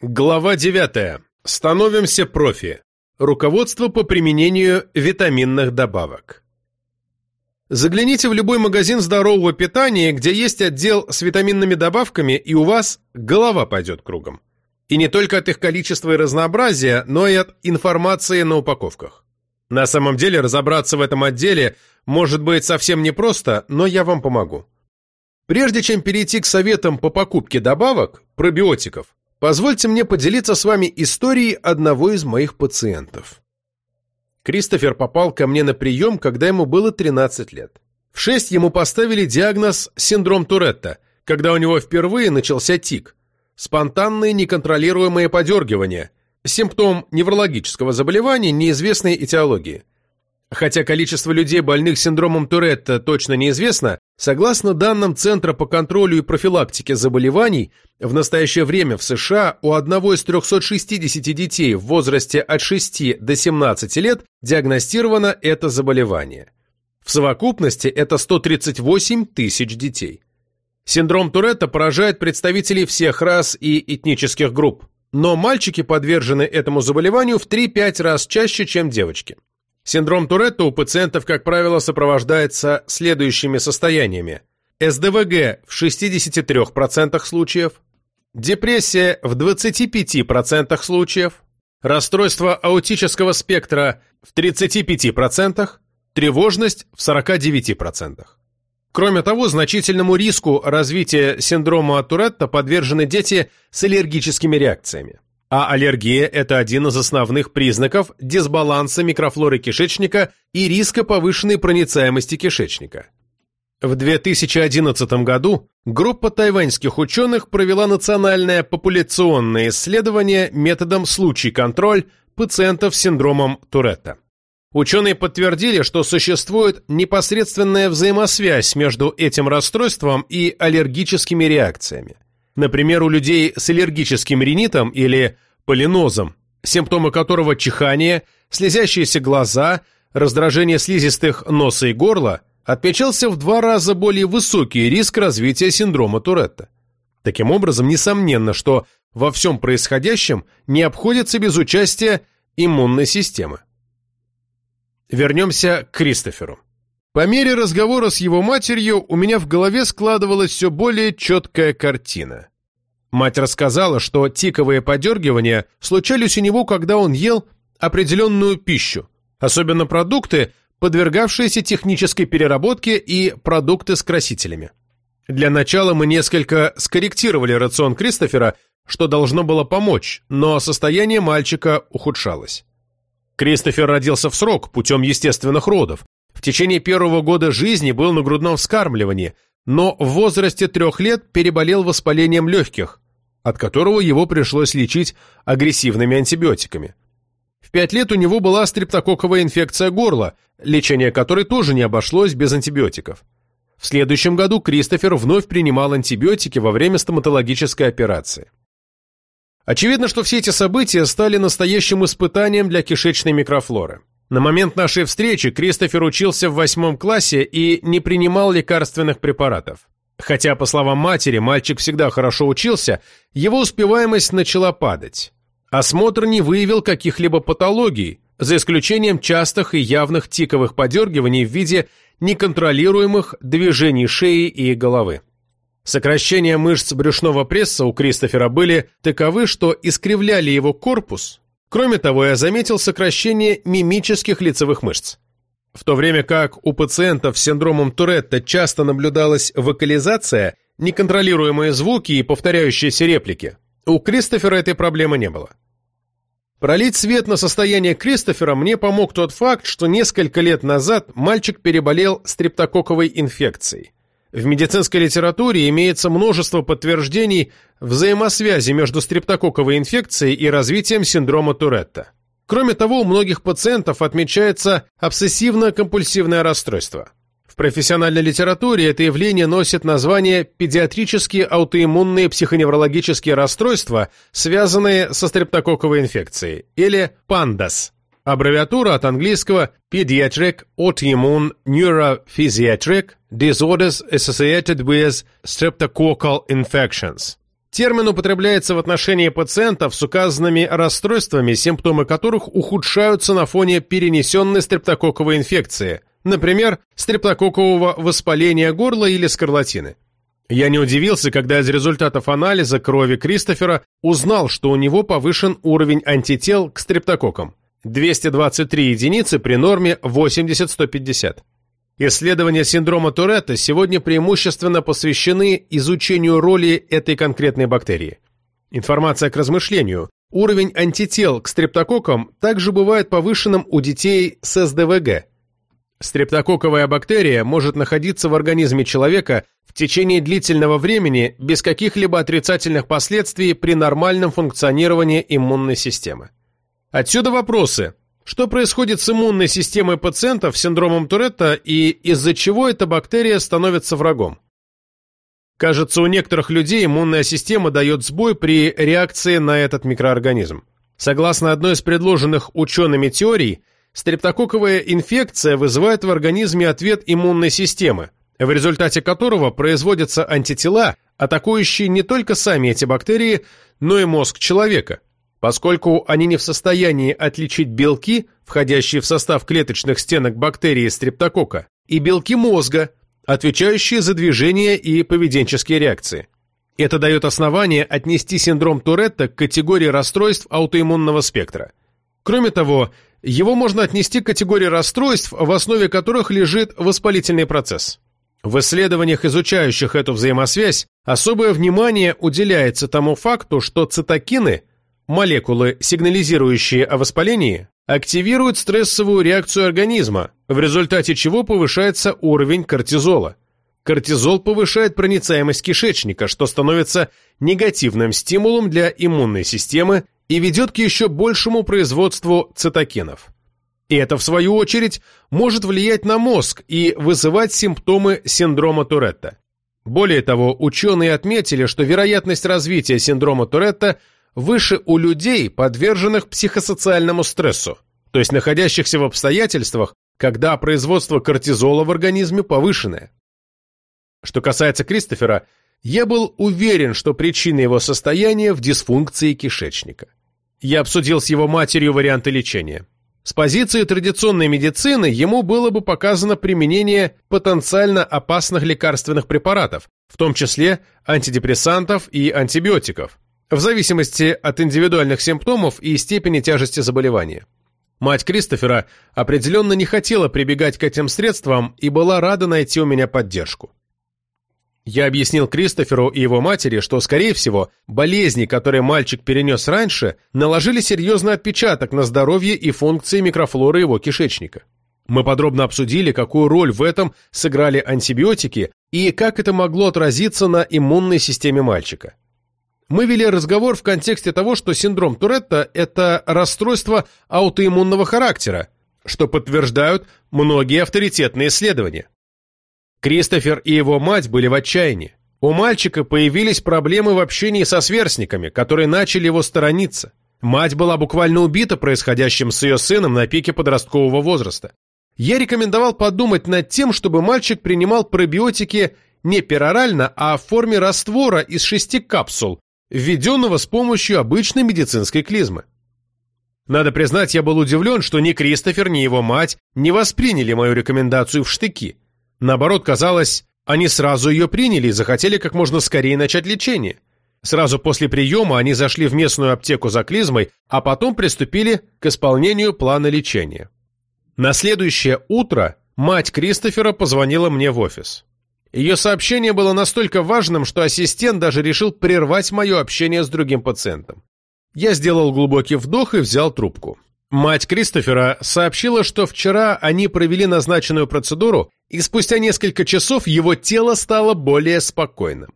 Глава 9. Становимся профи. Руководство по применению витаминных добавок. Загляните в любой магазин здорового питания, где есть отдел с витаминными добавками, и у вас голова пойдет кругом. И не только от их количества и разнообразия, но и от информации на упаковках. На самом деле разобраться в этом отделе может быть совсем непросто, но я вам помогу. Прежде чем перейти к советам по покупке добавок, пробиотиков, позвольте мне поделиться с вами историей одного из моих пациентов. Кристофер попал ко мне на прием, когда ему было 13 лет. В 6 ему поставили диагноз синдром Туретта, когда у него впервые начался тик. Спонтанные неконтролируемые подергивания, симптом неврологического заболевания неизвестной этиологии. Хотя количество людей, больных синдромом Туретта, точно неизвестно, согласно данным Центра по контролю и профилактике заболеваний, в настоящее время в США у одного из 360 детей в возрасте от 6 до 17 лет диагностировано это заболевание. В совокупности это 138 тысяч детей. Синдром Туретта поражает представителей всех рас и этнических групп, но мальчики подвержены этому заболеванию в 3-5 раз чаще, чем девочки. Синдром Туретта у пациентов, как правило, сопровождается следующими состояниями. СДВГ в 63% случаев, депрессия в 25% случаев, расстройство аутического спектра в 35%, тревожность в 49%. Кроме того, значительному риску развития синдрома Туретта подвержены дети с аллергическими реакциями. А аллергия – это один из основных признаков дисбаланса микрофлоры кишечника и риска повышенной проницаемости кишечника. В 2011 году группа тайваньских ученых провела национальное популяционное исследование методом случай-контроль пациентов с синдромом Туретта. Ученые подтвердили, что существует непосредственная взаимосвязь между этим расстройством и аллергическими реакциями. Например, у людей с аллергическим ринитом или полинозом, симптомы которого чихание, слезящиеся глаза, раздражение слизистых носа и горла, отмечался в два раза более высокий риск развития синдрома Туретта. Таким образом, несомненно, что во всем происходящем не обходится без участия иммунной системы. Вернемся к Кристоферу. По мере разговора с его матерью у меня в голове складывалась все более четкая картина. Мать рассказала, что тиковые подергивания случались у него, когда он ел определенную пищу, особенно продукты, подвергавшиеся технической переработке и продукты с красителями. Для начала мы несколько скорректировали рацион Кристофера, что должно было помочь, но состояние мальчика ухудшалось. Кристофер родился в срок путем естественных родов, в течение первого года жизни был на грудном вскармливании, но в возрасте трех лет переболел воспалением легких, от которого его пришлось лечить агрессивными антибиотиками. В пять лет у него была стрептококковая инфекция горла, лечение которой тоже не обошлось без антибиотиков. В следующем году Кристофер вновь принимал антибиотики во время стоматологической операции. Очевидно, что все эти события стали настоящим испытанием для кишечной микрофлоры. На момент нашей встречи Кристофер учился в восьмом классе и не принимал лекарственных препаратов. Хотя, по словам матери, мальчик всегда хорошо учился, его успеваемость начала падать. Осмотр не выявил каких-либо патологий, за исключением частых и явных тиковых подергиваний в виде неконтролируемых движений шеи и головы. Сокращения мышц брюшного пресса у Кристофера были таковы, что искривляли его корпус, Кроме того, я заметил сокращение мимических лицевых мышц. В то время как у пациентов с синдромом Туретта часто наблюдалась вокализация, неконтролируемые звуки и повторяющиеся реплики, у Кристофера этой проблемы не было. Пролить свет на состояние Кристофера мне помог тот факт, что несколько лет назад мальчик переболел стрептококковой инфекцией. В медицинской литературе имеется множество подтверждений взаимосвязи между стрептококковой инфекцией и развитием синдрома Туретта. Кроме того, у многих пациентов отмечается обсессивно-компульсивное расстройство. В профессиональной литературе это явление носит название педиатрические аутоиммунные психоневрологические расстройства, связанные со стрептококковой инфекцией, или PANDAS. Аббревиатура от английского Pediatric Autoimmune Neurophysiatric Disorders Associated with Streptococcal Infections. Термин употребляется в отношении пациентов с указанными расстройствами, симптомы которых ухудшаются на фоне перенесенной стрептококковой инфекции, например, стрептококкового воспаления горла или скарлатины. Я не удивился, когда из результатов анализа крови Кристофера узнал, что у него повышен уровень антител к стрептококкам – 223 единицы при норме 80-150. Исследования синдрома Туретта сегодня преимущественно посвящены изучению роли этой конкретной бактерии. Информация к размышлению. Уровень антител к стрептококкам также бывает повышенным у детей с СДВГ. Стрептококковая бактерия может находиться в организме человека в течение длительного времени без каких-либо отрицательных последствий при нормальном функционировании иммунной системы. Отсюда вопросы, что происходит с иммунной системой пациентов с синдромом Туретта и из-за чего эта бактерия становится врагом? Кажется, у некоторых людей иммунная система дает сбой при реакции на этот микроорганизм. Согласно одной из предложенных учеными теорий, стрептококковая инфекция вызывает в организме ответ иммунной системы, в результате которого производятся антитела, атакующие не только сами эти бактерии, но и мозг человека – Поскольку они не в состоянии отличить белки, входящие в состав клеточных стенок бактерии стрептокока, и белки мозга, отвечающие за движение и поведенческие реакции. Это дает основание отнести синдром Туретта к категории расстройств аутоиммунного спектра. Кроме того, его можно отнести к категории расстройств, в основе которых лежит воспалительный процесс. В исследованиях, изучающих эту взаимосвязь, особое внимание уделяется тому факту, что цитокины молекулы, сигнализирующие о воспалении, активируют стрессовую реакцию организма, в результате чего повышается уровень кортизола. Кортизол повышает проницаемость кишечника, что становится негативным стимулом для иммунной системы и ведет к еще большему производству цитокинов. И это, в свою очередь, может влиять на мозг и вызывать симптомы синдрома Туретта. Более того, ученые отметили, что вероятность развития синдрома Туретта – выше у людей, подверженных психосоциальному стрессу, то есть находящихся в обстоятельствах, когда производство кортизола в организме повышенное. Что касается Кристофера, я был уверен, что причина его состояния в дисфункции кишечника. Я обсудил с его матерью варианты лечения. С позиции традиционной медицины ему было бы показано применение потенциально опасных лекарственных препаратов, в том числе антидепрессантов и антибиотиков, в зависимости от индивидуальных симптомов и степени тяжести заболевания. Мать Кристофера определенно не хотела прибегать к этим средствам и была рада найти у меня поддержку. Я объяснил Кристоферу и его матери, что, скорее всего, болезни, которые мальчик перенес раньше, наложили серьезный отпечаток на здоровье и функции микрофлоры его кишечника. Мы подробно обсудили, какую роль в этом сыграли антибиотики и как это могло отразиться на иммунной системе мальчика. Мы вели разговор в контексте того, что синдром Туретта – это расстройство аутоиммунного характера, что подтверждают многие авторитетные исследования. Кристофер и его мать были в отчаянии. У мальчика появились проблемы в общении со сверстниками, которые начали его сторониться. Мать была буквально убита происходящим с ее сыном на пике подросткового возраста. Я рекомендовал подумать над тем, чтобы мальчик принимал пробиотики не перорально, а в форме раствора из шести капсул, введенного с помощью обычной медицинской клизмы. Надо признать, я был удивлен, что ни Кристофер, ни его мать не восприняли мою рекомендацию в штыки. Наоборот, казалось, они сразу ее приняли и захотели как можно скорее начать лечение. Сразу после приема они зашли в местную аптеку за клизмой, а потом приступили к исполнению плана лечения. На следующее утро мать Кристофера позвонила мне в офис. Ее сообщение было настолько важным, что ассистент даже решил прервать мое общение с другим пациентом. Я сделал глубокий вдох и взял трубку. Мать Кристофера сообщила, что вчера они провели назначенную процедуру, и спустя несколько часов его тело стало более спокойным.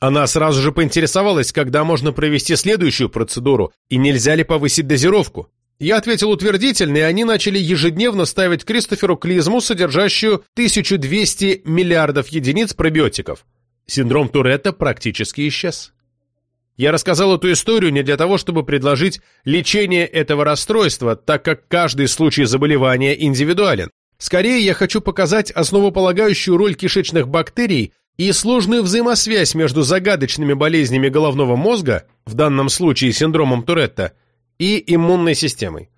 Она сразу же поинтересовалась, когда можно провести следующую процедуру, и нельзя ли повысить дозировку. Я ответил утвердительно, и они начали ежедневно ставить Кристоферу клизму, содержащую 1200 миллиардов единиц пробиотиков. Синдром Туретта практически исчез. Я рассказал эту историю не для того, чтобы предложить лечение этого расстройства, так как каждый случай заболевания индивидуален. Скорее, я хочу показать основополагающую роль кишечных бактерий и сложную взаимосвязь между загадочными болезнями головного мозга, в данном случае синдромом Туретта, и иммунной системой.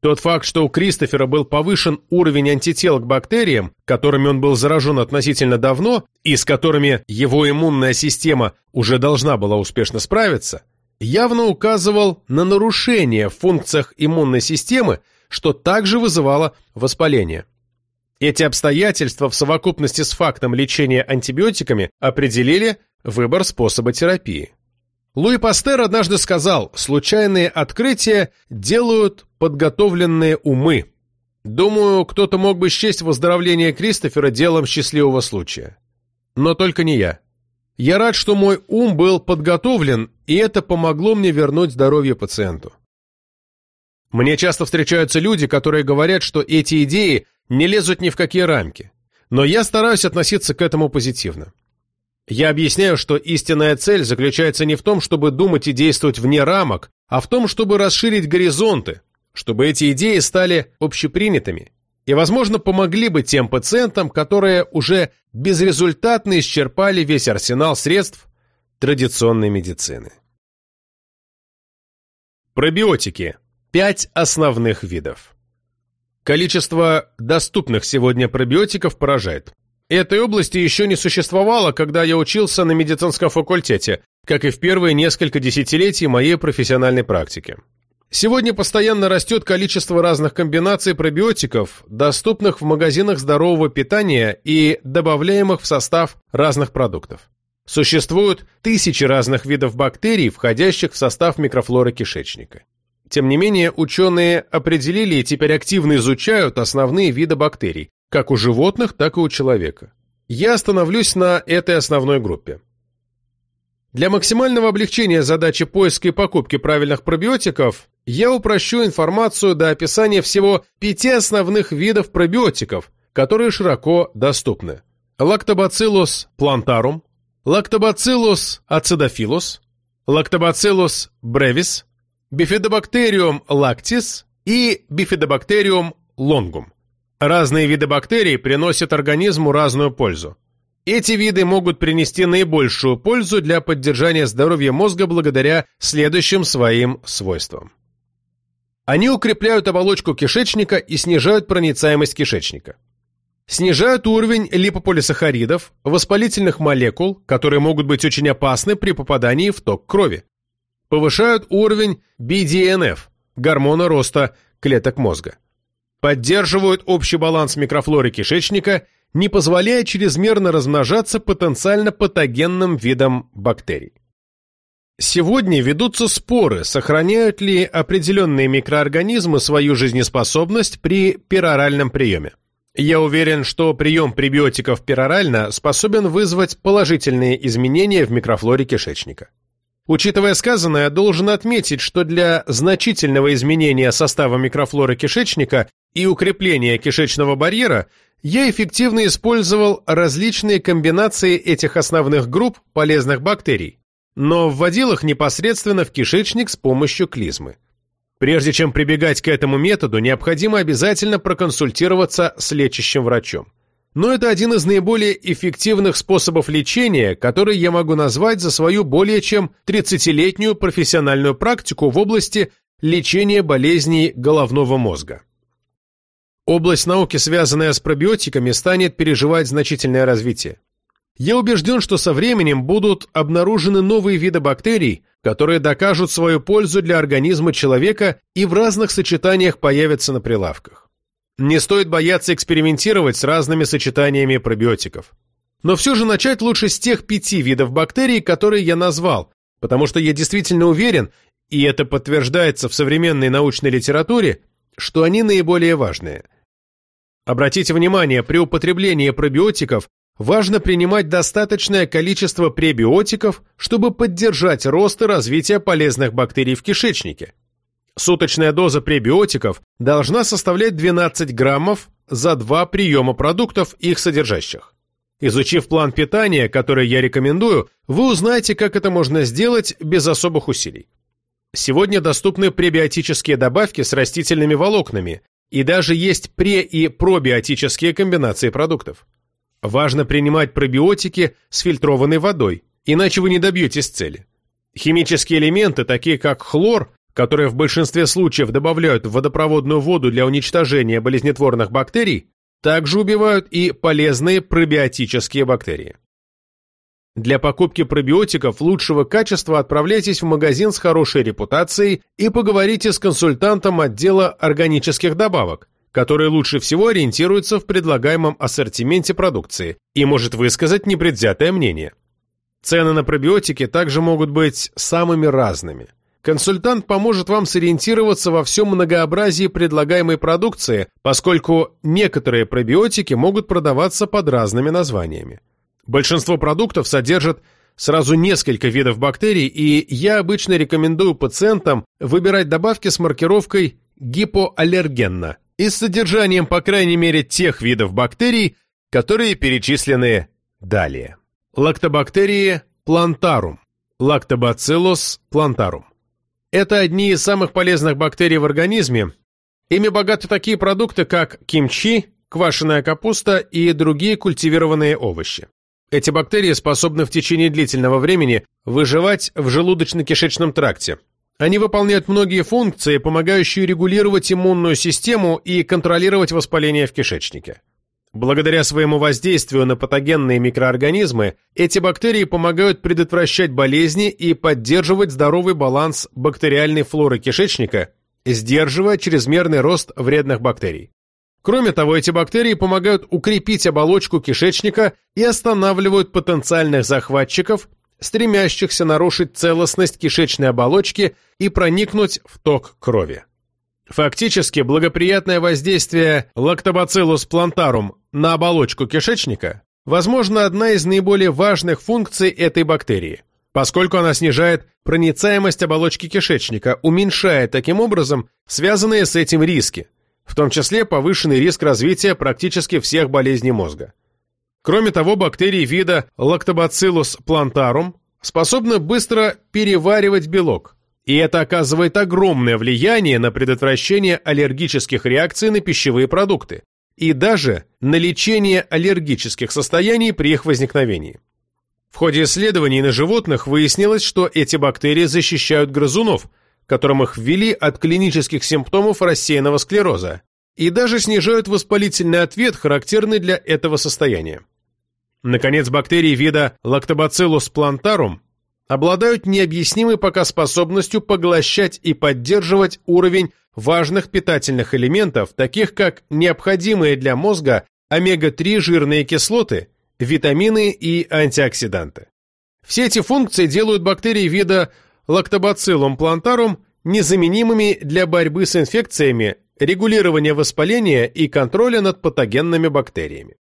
Тот факт, что у Кристофера был повышен уровень антител к бактериям, которыми он был заражен относительно давно и с которыми его иммунная система уже должна была успешно справиться, явно указывал на нарушение в функциях иммунной системы, что также вызывало воспаление. Эти обстоятельства в совокупности с фактом лечения антибиотиками определили выбор способа терапии. Луи Пастер однажды сказал, случайные открытия делают подготовленные умы. Думаю, кто-то мог бы счесть выздоровление Кристофера делом счастливого случая. Но только не я. Я рад, что мой ум был подготовлен, и это помогло мне вернуть здоровье пациенту. Мне часто встречаются люди, которые говорят, что эти идеи не лезут ни в какие рамки. Но я стараюсь относиться к этому позитивно. Я объясняю, что истинная цель заключается не в том, чтобы думать и действовать вне рамок, а в том, чтобы расширить горизонты, чтобы эти идеи стали общепринятыми и, возможно, помогли бы тем пациентам, которые уже безрезультатно исчерпали весь арсенал средств традиционной медицины. Пробиотики. Пять основных видов. Количество доступных сегодня пробиотиков поражает. Этой области еще не существовало, когда я учился на медицинском факультете, как и в первые несколько десятилетий моей профессиональной практики. Сегодня постоянно растет количество разных комбинаций пробиотиков, доступных в магазинах здорового питания и добавляемых в состав разных продуктов. Существуют тысячи разных видов бактерий, входящих в состав микрофлоры кишечника. Тем не менее, ученые определили и теперь активно изучают основные виды бактерий, как у животных, так и у человека. Я остановлюсь на этой основной группе. Для максимального облегчения задачи поиска и покупки правильных пробиотиков я упрощу информацию до описания всего пяти основных видов пробиотиков, которые широко доступны. Lactobacillus plantarum, Lactobacillus acidophilus, Lactobacillus brevis, Bifidobacterium lactis и Bifidobacterium longum. Разные виды бактерий приносят организму разную пользу. Эти виды могут принести наибольшую пользу для поддержания здоровья мозга благодаря следующим своим свойствам. Они укрепляют оболочку кишечника и снижают проницаемость кишечника. Снижают уровень липополисахаридов, воспалительных молекул, которые могут быть очень опасны при попадании в ток крови. Повышают уровень BDNF, гормона роста клеток мозга поддерживают общий баланс микрофлоры кишечника, не позволяя чрезмерно размножаться потенциально патогенным видам бактерий. Сегодня ведутся споры, сохраняют ли определенные микроорганизмы свою жизнеспособность при пероральном приеме. Я уверен, что прием пребиотиков перорально способен вызвать положительные изменения в микрофлоре кишечника. Учитывая сказанное, должен отметить, что для значительного изменения состава микрофлоры кишечника и укрепления кишечного барьера я эффективно использовал различные комбинации этих основных групп полезных бактерий, но вводил их непосредственно в кишечник с помощью клизмы. Прежде чем прибегать к этому методу, необходимо обязательно проконсультироваться с лечащим врачом но это один из наиболее эффективных способов лечения, который я могу назвать за свою более чем 30-летнюю профессиональную практику в области лечения болезней головного мозга. Область науки, связанная с пробиотиками, станет переживать значительное развитие. Я убежден, что со временем будут обнаружены новые виды бактерий, которые докажут свою пользу для организма человека и в разных сочетаниях появятся на прилавках. Не стоит бояться экспериментировать с разными сочетаниями пробиотиков. Но все же начать лучше с тех пяти видов бактерий, которые я назвал, потому что я действительно уверен, и это подтверждается в современной научной литературе, что они наиболее важные. Обратите внимание, при употреблении пробиотиков важно принимать достаточное количество пребиотиков, чтобы поддержать рост и развитие полезных бактерий в кишечнике. Суточная доза пребиотиков должна составлять 12 граммов за два приема продуктов, их содержащих. Изучив план питания, который я рекомендую, вы узнаете, как это можно сделать без особых усилий. Сегодня доступны пребиотические добавки с растительными волокнами, и даже есть пре- и пробиотические комбинации продуктов. важно принимать пробиотики с фильтрованной водой, иначе вы не добьетесь цели. Химические элементы, такие как хлор, которые в большинстве случаев добавляют в водопроводную воду для уничтожения болезнетворных бактерий, также убивают и полезные пробиотические бактерии. Для покупки пробиотиков лучшего качества отправляйтесь в магазин с хорошей репутацией и поговорите с консультантом отдела органических добавок, который лучше всего ориентируется в предлагаемом ассортименте продукции и может высказать непредвзятое мнение. Цены на пробиотики также могут быть самыми разными. Консультант поможет вам сориентироваться во всем многообразии предлагаемой продукции, поскольку некоторые пробиотики могут продаваться под разными названиями. Большинство продуктов содержат сразу несколько видов бактерий, и я обычно рекомендую пациентам выбирать добавки с маркировкой «гипоаллергенно» и с содержанием, по крайней мере, тех видов бактерий, которые перечислены далее. Лактобактерии плантарум, лактобациллус плантарум. Это одни из самых полезных бактерий в организме. Ими богаты такие продукты, как кимчи, квашеная капуста и другие культивированные овощи. Эти бактерии способны в течение длительного времени выживать в желудочно-кишечном тракте. Они выполняют многие функции, помогающие регулировать иммунную систему и контролировать воспаление в кишечнике. Благодаря своему воздействию на патогенные микроорганизмы, эти бактерии помогают предотвращать болезни и поддерживать здоровый баланс бактериальной флоры кишечника, сдерживая чрезмерный рост вредных бактерий. Кроме того, эти бактерии помогают укрепить оболочку кишечника и останавливают потенциальных захватчиков, стремящихся нарушить целостность кишечной оболочки и проникнуть в ток крови. Фактически, благоприятное воздействие Lactobacillus plantarum на оболочку кишечника возможно одна из наиболее важных функций этой бактерии, поскольку она снижает проницаемость оболочки кишечника, уменьшая таким образом связанные с этим риски, в том числе повышенный риск развития практически всех болезней мозга. Кроме того, бактерии вида Lactobacillus plantarum способны быстро переваривать белок, и это оказывает огромное влияние на предотвращение аллергических реакций на пищевые продукты и даже на лечение аллергических состояний при их возникновении. В ходе исследований на животных выяснилось, что эти бактерии защищают грызунов, которым их ввели от клинических симптомов рассеянного склероза, и даже снижают воспалительный ответ, характерный для этого состояния. Наконец, бактерии вида Lactobacillus plantarum обладают необъяснимой пока способностью поглощать и поддерживать уровень важных питательных элементов, таких как необходимые для мозга омега-3 жирные кислоты, витамины и антиоксиданты. Все эти функции делают бактерии вида Lactobacillum plantarum незаменимыми для борьбы с инфекциями, регулирования воспаления и контроля над патогенными бактериями.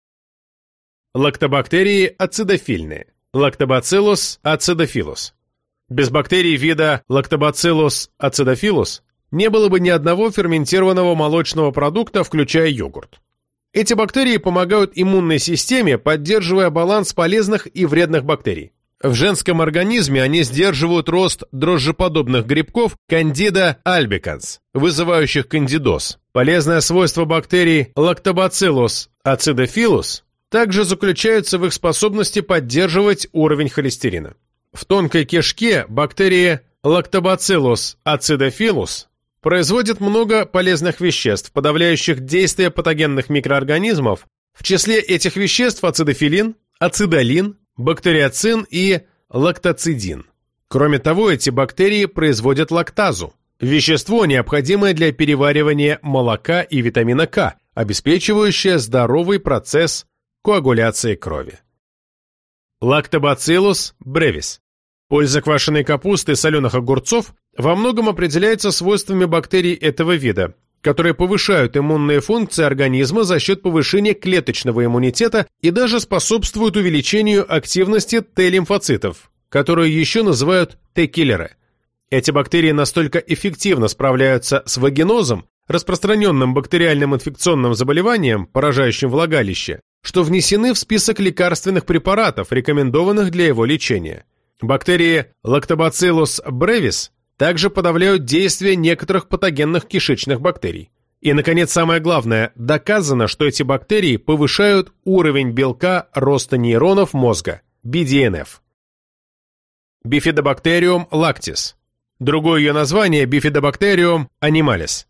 Лактобактерии ацидофильные. Lactobacillus acidophilus. Без бактерий вида Lactobacillus acidophilus не было бы ни одного ферментированного молочного продукта, включая йогурт. Эти бактерии помогают иммунной системе, поддерживая баланс полезных и вредных бактерий. В женском организме они сдерживают рост дрожжеподобных грибков Candida albicans, вызывающих кандидоз. Полезное свойство бактерий Lactobacillus acidophilus также заключается в их способности поддерживать уровень холестерина. В тонкой кишке бактерии Lactobacillus acidophilus производят много полезных веществ, подавляющих действие патогенных микроорганизмов. В числе этих веществ ацидофилин, ацидолин, бактериоцин и лактоцидин. Кроме того, эти бактерии производят лактазу, вещество, необходимое для переваривания молока и витамина К, обеспечивающее здоровый процесс коагуляции крови. Лактобациллус бревис. Польза квашеной капусты и соленых огурцов во многом определяется свойствами бактерий этого вида, которые повышают иммунные функции организма за счет повышения клеточного иммунитета и даже способствуют увеличению активности Т-лимфоцитов, которые еще называют Т-киллеры. Эти бактерии настолько эффективно справляются с вагинозом, распространенным бактериальным инфекционным заболеванием, поражающим влагалище, что внесены в список лекарственных препаратов, рекомендованных для его лечения. Бактерии Lactobacillus brevis также подавляют действие некоторых патогенных кишечных бактерий. И, наконец, самое главное, доказано, что эти бактерии повышают уровень белка роста нейронов мозга, BDNF. Bifidobacterium lactis. Другое ее название – Bifidobacterium animalis.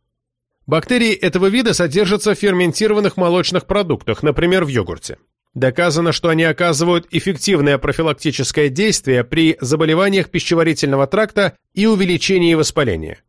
Бактерии этого вида содержатся в ферментированных молочных продуктах, например, в йогурте. Доказано, что они оказывают эффективное профилактическое действие при заболеваниях пищеварительного тракта и увеличении воспаления.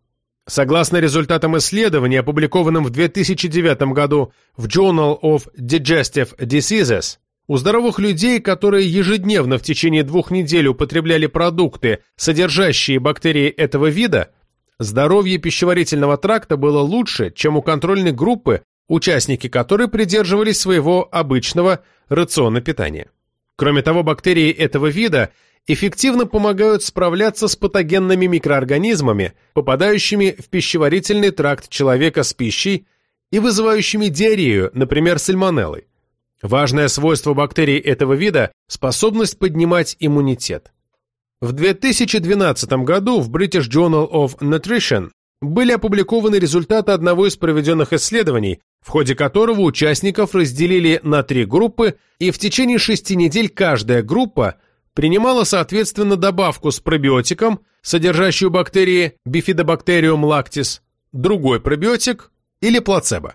Согласно результатам исследования, опубликованным в 2009 году в Journal of Digestive Diseases, у здоровых людей, которые ежедневно в течение двух недель употребляли продукты, содержащие бактерии этого вида, здоровье пищеварительного тракта было лучше, чем у контрольной группы, участники которой придерживались своего обычного рациона питания. Кроме того, бактерии этого вида эффективно помогают справляться с патогенными микроорганизмами, попадающими в пищеварительный тракт человека с пищей и вызывающими диарею, например, сальмонеллой. Важное свойство бактерий этого вида – способность поднимать иммунитет. В 2012 году в British Journal of Nutrition были опубликованы результаты одного из проведенных исследований, в ходе которого участников разделили на три группы, и в течение шести недель каждая группа принимала соответственно добавку с пробиотиком, содержащую бактерии Bifidobacterium lactis, другой пробиотик или плацебо.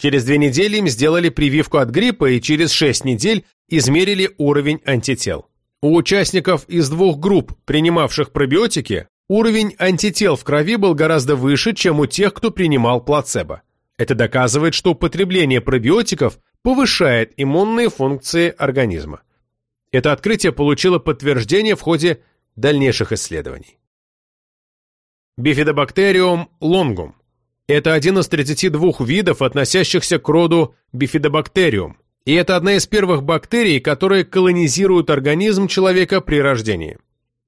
Через две недели им сделали прививку от гриппа и через шесть недель измерили уровень антител. У участников из двух групп, принимавших пробиотики, уровень антител в крови был гораздо выше, чем у тех, кто принимал плацебо. Это доказывает, что употребление пробиотиков повышает иммунные функции организма. Это открытие получило подтверждение в ходе дальнейших исследований. Bifidobacterium longum это один из 32 видов, относящихся к роду Bifidobacterium, и это одна из первых бактерий, которые колонизируют организм человека при рождении.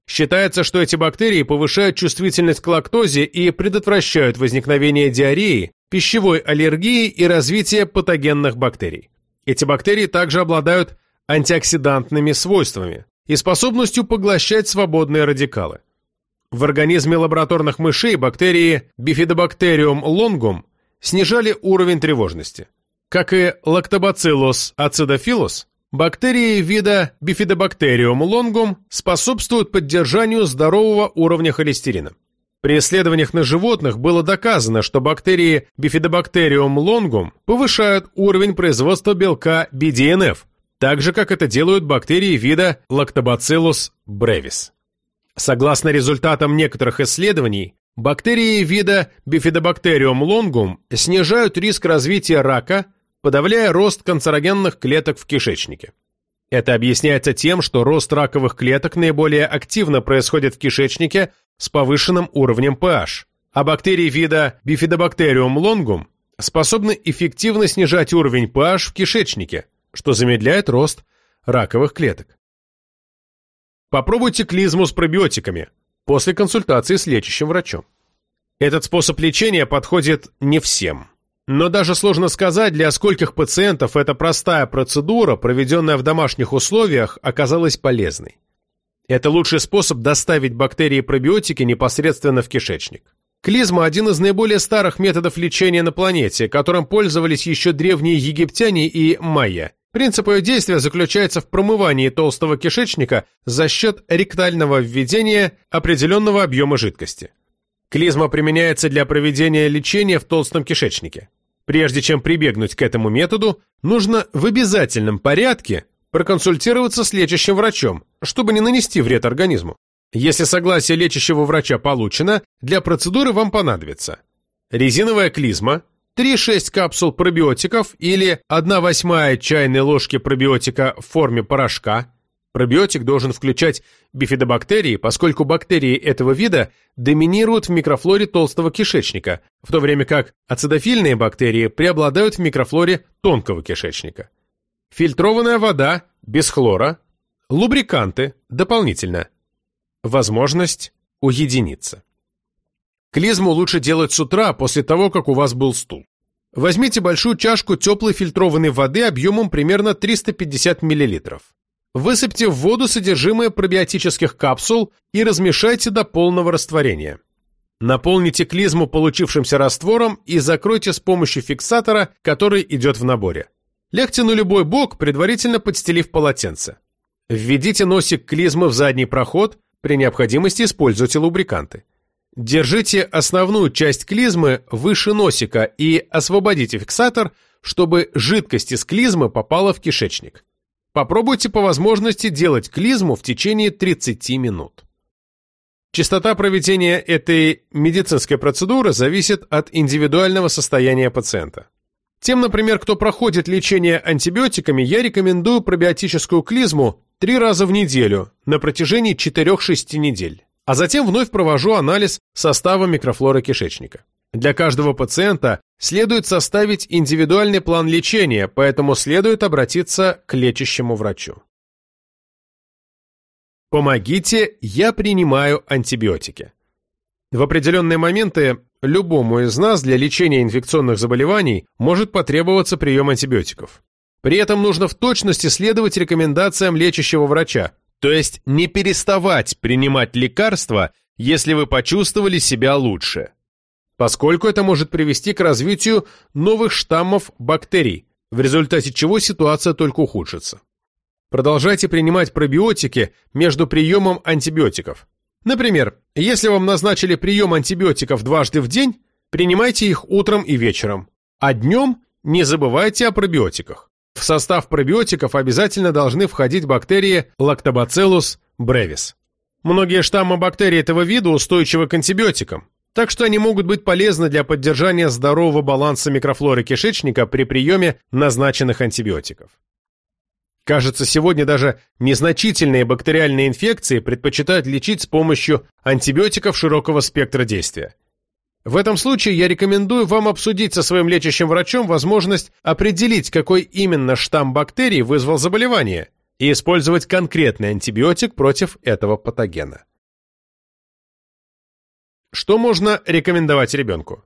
Считается, что эти бактерии повышают чувствительность к лактозе и предотвращают возникновение диареи, пищевой аллергии и развитие патогенных бактерий. Эти бактерии также обладают антиоксидантными свойствами и способностью поглощать свободные радикалы. В организме лабораторных мышей бактерии Bifidobacterium longum снижали уровень тревожности. Как и Lactobacillus acidophilus, бактерии вида Bifidobacterium longum способствуют поддержанию здорового уровня холестерина. При исследованиях на животных было доказано, что бактерии Bifidobacterium longum повышают уровень производства белка BDNF, так же, как это делают бактерии вида Lactobacillus brevis. Согласно результатам некоторых исследований, бактерии вида Bifidobacterium longum снижают риск развития рака, подавляя рост канцерогенных клеток в кишечнике. Это объясняется тем, что рост раковых клеток наиболее активно происходит в кишечнике с повышенным уровнем pH, а бактерии вида Bifidobacterium longum способны эффективно снижать уровень pH в кишечнике, что замедляет рост раковых клеток. Попробуйте клизму с пробиотиками после консультации с лечащим врачом. Этот способ лечения подходит не всем. Но даже сложно сказать, для скольких пациентов эта простая процедура, проведенная в домашних условиях, оказалась полезной. Это лучший способ доставить бактерии и пробиотики непосредственно в кишечник. Клизма – один из наиболее старых методов лечения на планете, которым пользовались еще древние египтяне и майя. Принцип ее действия заключается в промывании толстого кишечника за счет ректального введения определенного объема жидкости. Клизма применяется для проведения лечения в толстом кишечнике. Прежде чем прибегнуть к этому методу, нужно в обязательном порядке проконсультироваться с лечащим врачом, чтобы не нанести вред организму. Если согласие лечащего врача получено, для процедуры вам понадобится резиновая клизма, 3-6 капсул пробиотиков или 1 восьмая чайной ложки пробиотика в форме порошка. Пробиотик должен включать бифидобактерии, поскольку бактерии этого вида доминируют в микрофлоре толстого кишечника, в то время как ацидофильные бактерии преобладают в микрофлоре тонкого кишечника. Фильтрованная вода без хлора, лубриканты дополнительно. Возможность уединиться. Клизму лучше делать с утра, после того, как у вас был стул. Возьмите большую чашку теплой фильтрованной воды объемом примерно 350 мл. Высыпьте в воду содержимое пробиотических капсул и размешайте до полного растворения. Наполните клизму получившимся раствором и закройте с помощью фиксатора, который идет в наборе. Легте на любой бок, предварительно подстелив полотенце. Введите носик клизмы в задний проход, при необходимости используйте лубриканты. Держите основную часть клизмы выше носика и освободите фиксатор, чтобы жидкость из клизмы попала в кишечник. Попробуйте по возможности делать клизму в течение 30 минут. Частота проведения этой медицинской процедуры зависит от индивидуального состояния пациента. Тем, например, кто проходит лечение антибиотиками, я рекомендую пробиотическую клизму три раза в неделю на протяжении 4-6 недель, а затем вновь провожу анализ состава микрофлоры кишечника. Для каждого пациента следует составить индивидуальный план лечения, поэтому следует обратиться к лечащему врачу. Помогите, я принимаю антибиотики. В определенные моменты любому из нас для лечения инфекционных заболеваний может потребоваться прием антибиотиков. При этом нужно в точности следовать рекомендациям лечащего врача, то есть не переставать принимать лекарства, если вы почувствовали себя лучше поскольку это может привести к развитию новых штаммов бактерий, в результате чего ситуация только ухудшится. Продолжайте принимать пробиотики между приемом антибиотиков. Например, если вам назначили прием антибиотиков дважды в день, принимайте их утром и вечером, а днем не забывайте о пробиотиках. В состав пробиотиков обязательно должны входить бактерии Lactobacillus brevis. Многие штаммы бактерий этого вида устойчивы к антибиотикам, так что они могут быть полезны для поддержания здорового баланса микрофлоры кишечника при приеме назначенных антибиотиков. Кажется, сегодня даже незначительные бактериальные инфекции предпочитают лечить с помощью антибиотиков широкого спектра действия. В этом случае я рекомендую вам обсудить со своим лечащим врачом возможность определить, какой именно штамм бактерий вызвал заболевание, и использовать конкретный антибиотик против этого патогена. Что можно рекомендовать ребенку?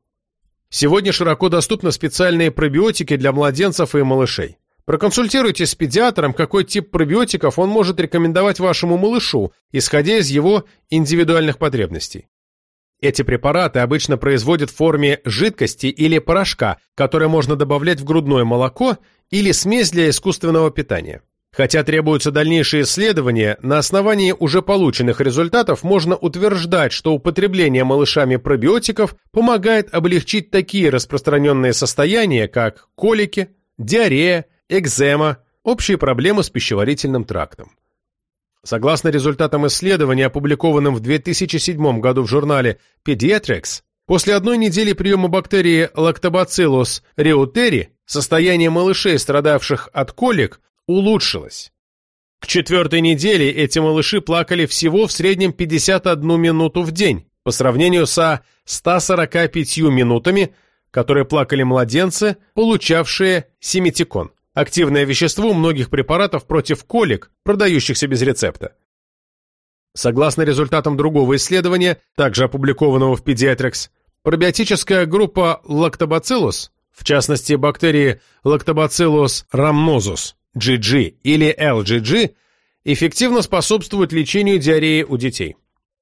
Сегодня широко доступны специальные пробиотики для младенцев и малышей. Проконсультируйтесь с педиатром, какой тип пробиотиков он может рекомендовать вашему малышу, исходя из его индивидуальных потребностей. Эти препараты обычно производят в форме жидкости или порошка, который можно добавлять в грудное молоко или смесь для искусственного питания. Хотя требуются дальнейшие исследования, на основании уже полученных результатов можно утверждать, что употребление малышами пробиотиков помогает облегчить такие распространенные состояния, как колики, диарея, экзема, общие проблемы с пищеварительным трактом. Согласно результатам исследования, опубликованным в 2007 году в журнале Pediatrics, после одной недели приема бактерии Lactobacillus reuteri состояние малышей, страдавших от колик, улучшилось. К четвертой неделе эти малыши плакали всего в среднем 51 минуту в день, по сравнению со 145 минутами, которые плакали младенцы, получавшие семитикон, активное вещество многих препаратов против колик, продающихся без рецепта. Согласно результатам другого исследования, также опубликованного в Pediatrics, пробиотическая группа Lactobacillus, в частности бактерии Lactobacillus rhamnosus, GG или LGG эффективно способствуют лечению диареи у детей.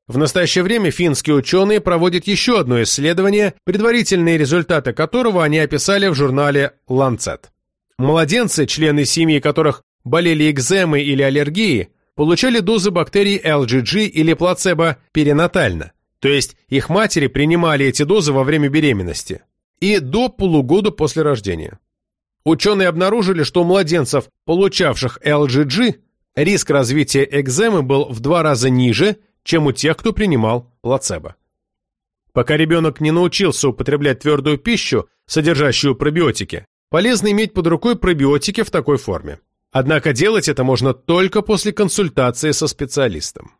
В настоящее время финские ученые проводят еще одно исследование, предварительные результаты которого они описали в журнале Lancet. Младенцы, члены семьи которых болели экземой или аллергией, получали дозы бактерий LGG или плацебо перинатально, то есть их матери принимали эти дозы во время беременности и до полугода после рождения. Ученые обнаружили, что у младенцев, получавших LGG, риск развития экземы был в два раза ниже, чем у тех, кто принимал плацебо. Пока ребенок не научился употреблять твердую пищу, содержащую пробиотики, полезно иметь под рукой пробиотики в такой форме. Однако делать это можно только после консультации со специалистом.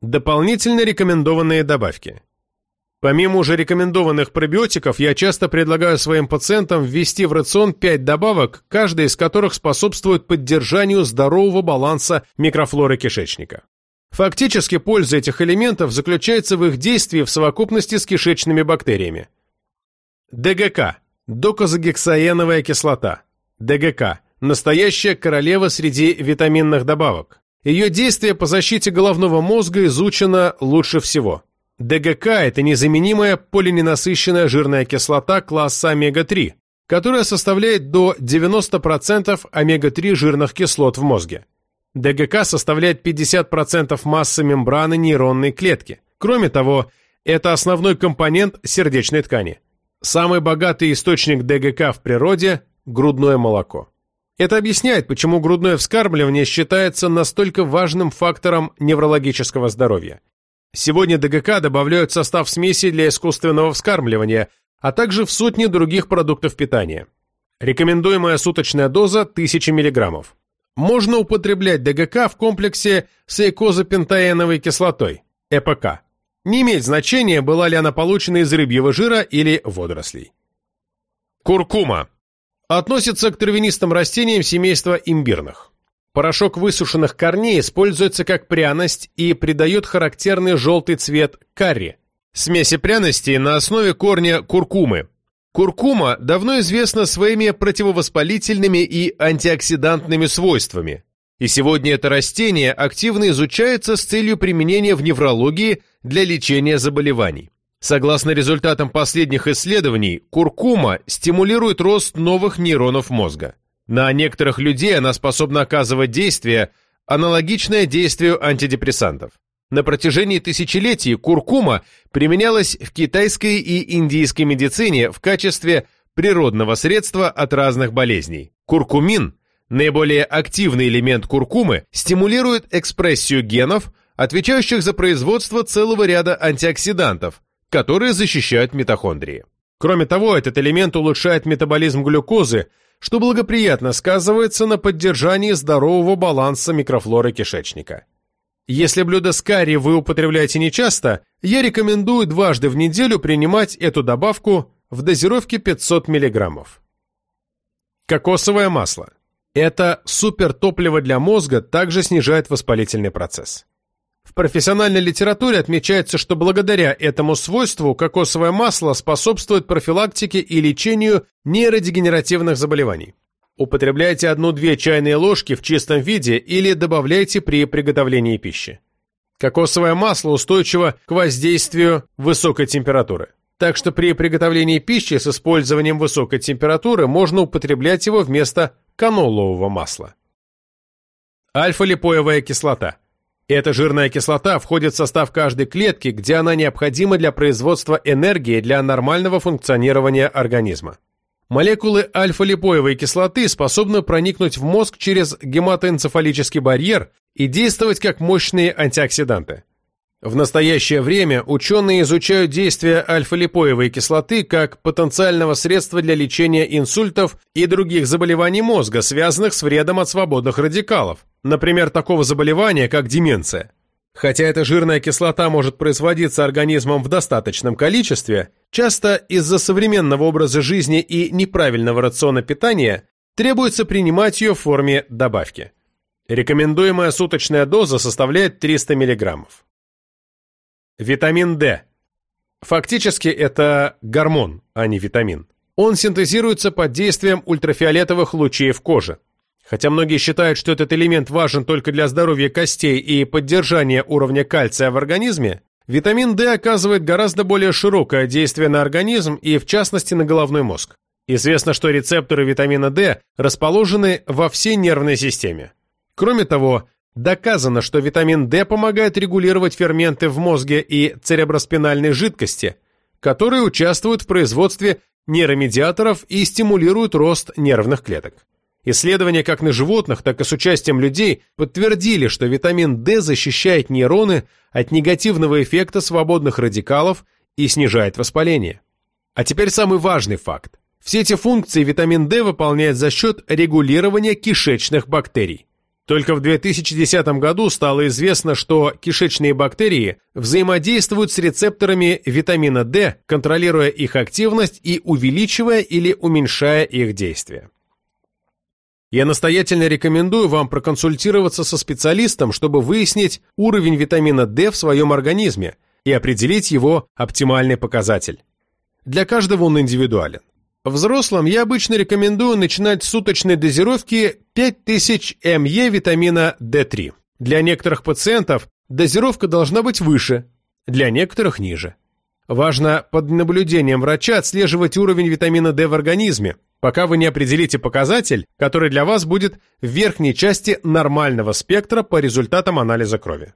Дополнительно рекомендованные добавки. Помимо уже рекомендованных пробиотиков, я часто предлагаю своим пациентам ввести в рацион 5 добавок, каждая из которых способствует поддержанию здорового баланса микрофлоры кишечника. Фактически польза этих элементов заключается в их действии в совокупности с кишечными бактериями. ДГК – докозагексаеновая кислота. ДГК – настоящая королева среди витаминных добавок. Ее действие по защите головного мозга изучено лучше всего – ДГК – это незаменимая полиненасыщенная жирная кислота класса омега-3, которая составляет до 90% омега-3 жирных кислот в мозге. ДГК составляет 50% массы мембраны нейронной клетки. Кроме того, это основной компонент сердечной ткани. Самый богатый источник ДГК в природе – грудное молоко. Это объясняет, почему грудное вскармливание считается настолько важным фактором неврологического здоровья. Сегодня ДГК добавляют состав смеси для искусственного вскармливания, а также в сотни других продуктов питания. Рекомендуемая суточная доза – 1000 мг. Можно употреблять ДГК в комплексе с эйкозапентаеновой кислотой, ЭПК. Не имеет значения, была ли она получена из рыбьего жира или водорослей. Куркума. Относится к травянистым растениям семейства имбирных. Порошок высушенных корней используется как пряность и придает характерный желтый цвет карри. Смеси пряностей на основе корня куркумы. Куркума давно известна своими противовоспалительными и антиоксидантными свойствами. И сегодня это растение активно изучается с целью применения в неврологии для лечения заболеваний. Согласно результатам последних исследований, куркума стимулирует рост новых нейронов мозга. На некоторых людей она способна оказывать действие, аналогичное действию антидепрессантов. На протяжении тысячелетий куркума применялась в китайской и индийской медицине в качестве природного средства от разных болезней. Куркумин, наиболее активный элемент куркумы, стимулирует экспрессию генов, отвечающих за производство целого ряда антиоксидантов, которые защищают митохондрии. Кроме того, этот элемент улучшает метаболизм глюкозы, что благоприятно сказывается на поддержании здорового баланса микрофлоры кишечника. Если блюдо с карри вы употребляете нечасто, я рекомендую дважды в неделю принимать эту добавку в дозировке 500 мг. Кокосовое масло. Это супертопливо для мозга, также снижает воспалительный процесс. В профессиональной литературе отмечается, что благодаря этому свойству кокосовое масло способствует профилактике и лечению нейродегенеративных заболеваний. Употребляйте одну-две чайные ложки в чистом виде или добавляйте при приготовлении пищи. Кокосовое масло устойчиво к воздействию высокой температуры. Так что при приготовлении пищи с использованием высокой температуры можно употреблять его вместо канолового масла. Альфа-липоевая кислота – эта жирная кислота входит в состав каждой клетки, где она необходима для производства энергии для нормального функционирования организма. Молекулы альфа-липоевой кислоты способны проникнуть в мозг через гематоэнцефалический барьер и действовать как мощные антиоксиданты. В настоящее время ученые изучают действие альфа-липоевой кислоты как потенциального средства для лечения инсультов и других заболеваний мозга, связанных с вредом от свободных радикалов, например, такого заболевания, как деменция. Хотя эта жирная кислота может производиться организмом в достаточном количестве, часто из-за современного образа жизни и неправильного рациона питания требуется принимать ее в форме добавки. Рекомендуемая суточная доза составляет 300 миллиграммов. Витамин D. Фактически это гормон, а не витамин. Он синтезируется под действием ультрафиолетовых лучей в коже. Хотя многие считают, что этот элемент важен только для здоровья костей и поддержания уровня кальция в организме, витамин D оказывает гораздо более широкое действие на организм и, в частности, на головной мозг. Известно, что рецепторы витамина D расположены во всей нервной системе. Кроме того, Доказано, что витамин D помогает регулировать ферменты в мозге и цереброспинальной жидкости, которые участвуют в производстве нейромедиаторов и стимулируют рост нервных клеток. Исследования как на животных, так и с участием людей подтвердили, что витамин D защищает нейроны от негативного эффекта свободных радикалов и снижает воспаление. А теперь самый важный факт. Все эти функции витамин D выполняет за счет регулирования кишечных бактерий. Только в 2010 году стало известно, что кишечные бактерии взаимодействуют с рецепторами витамина D, контролируя их активность и увеличивая или уменьшая их действие. Я настоятельно рекомендую вам проконсультироваться со специалистом, чтобы выяснить уровень витамина D в своем организме и определить его оптимальный показатель. Для каждого он индивидуален. Взрослым я обычно рекомендую начинать с суточной дозировки 5000 МЕ витамина D3. Для некоторых пациентов дозировка должна быть выше. для некоторых ниже. Важно под наблюдением врача отслеживать уровень витамина D в организме, пока вы не определите показатель, который для вас будет в верхней части нормального спектра по результатам анализа крови.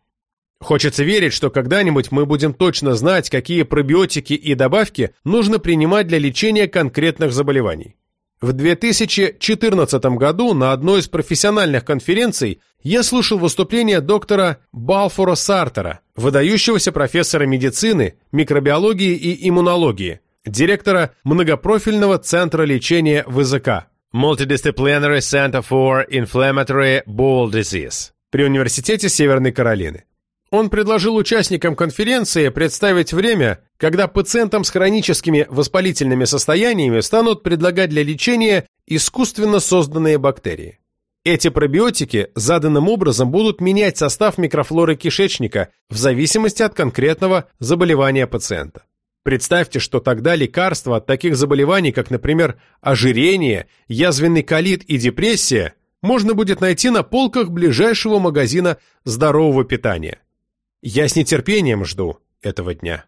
Хочется верить, что когда-нибудь мы будем точно знать, какие пробиотики и добавки нужно принимать для лечения конкретных заболеваний. В 2014 году на одной из профессиональных конференций я слушал выступление доктора Балфора Сартера, выдающегося профессора медицины, микробиологии и иммунологии, директора многопрофильного центра лечения ВЗК Multidisciplinary Center for Inflammatory Bowel Disease при Университете Северной Каролины. Он предложил участникам конференции представить время, когда пациентам с хроническими воспалительными состояниями станут предлагать для лечения искусственно созданные бактерии. Эти пробиотики заданным образом будут менять состав микрофлоры кишечника в зависимости от конкретного заболевания пациента. Представьте, что тогда лекарства от таких заболеваний, как, например, ожирение, язвенный колит и депрессия, можно будет найти на полках ближайшего магазина здорового питания. Я с нетерпением жду этого дня.